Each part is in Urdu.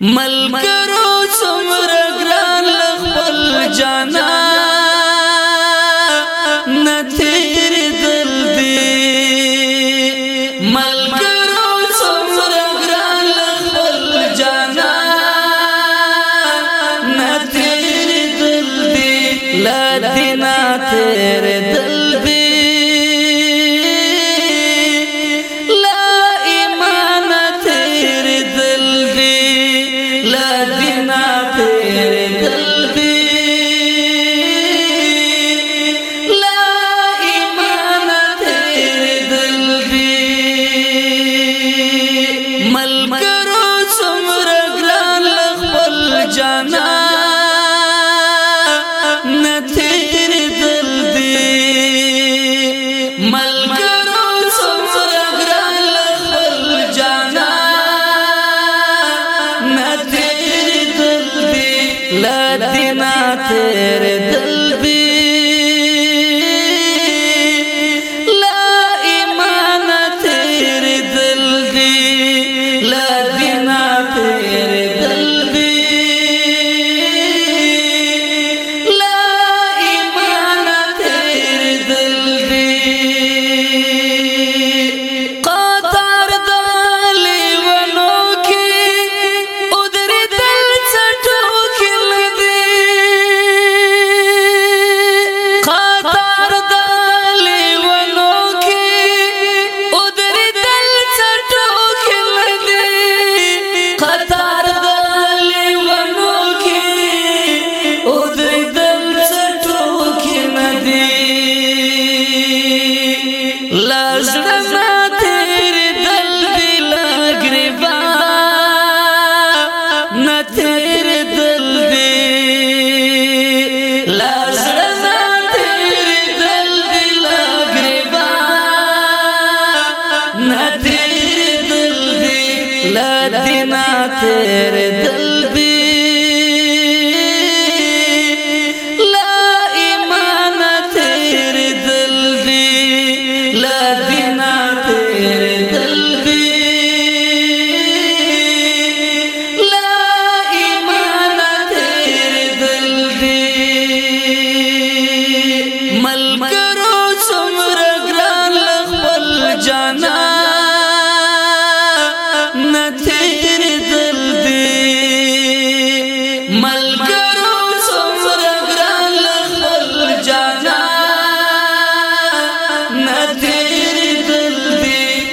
ملګرو څومره ګران خپل جانا نثیر دل دی۔ ملګرو څومره ګران خپل جانا نثیر دل دی۔ لدینا تیر دل دی۔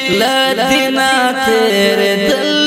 لا لدینا تیر دل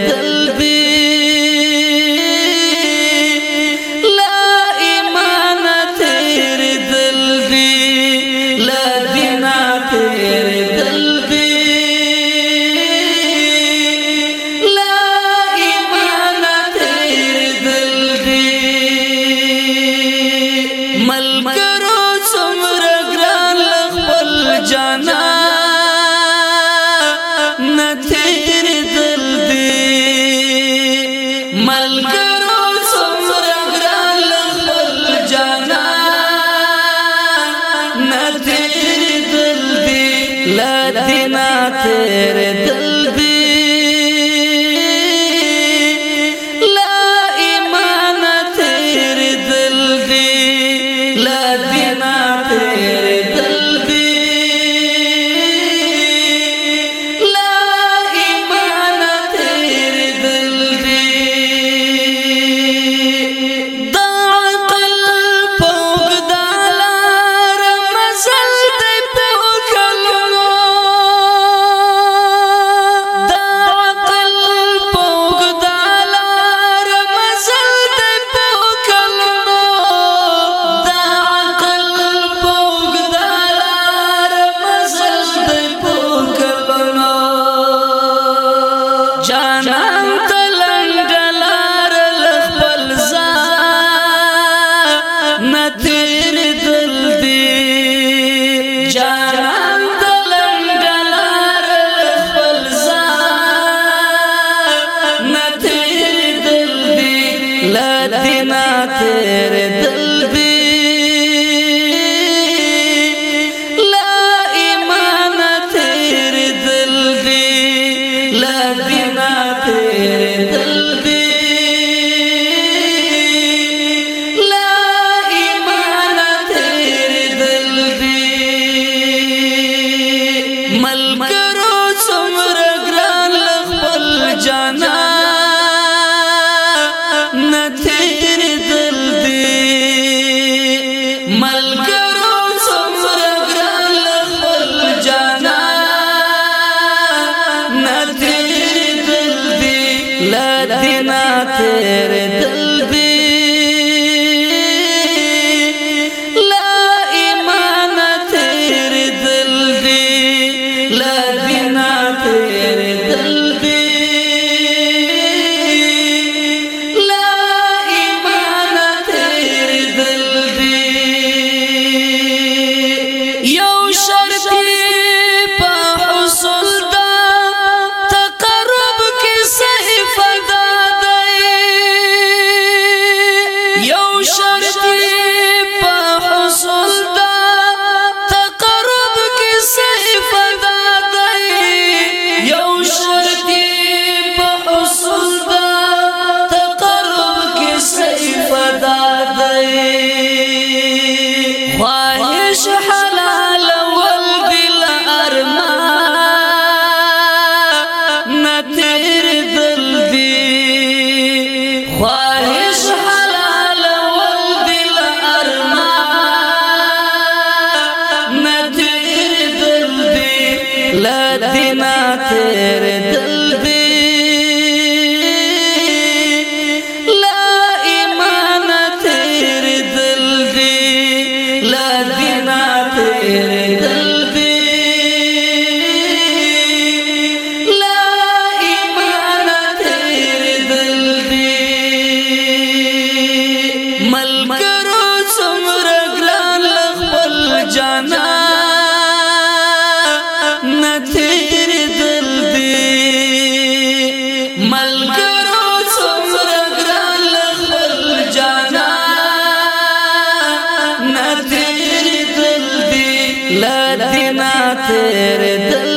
ملګرو څومره ګران خپل جانا. نتیر دل دی لدینا تیر دل دی and i'll pay it a تیرے دل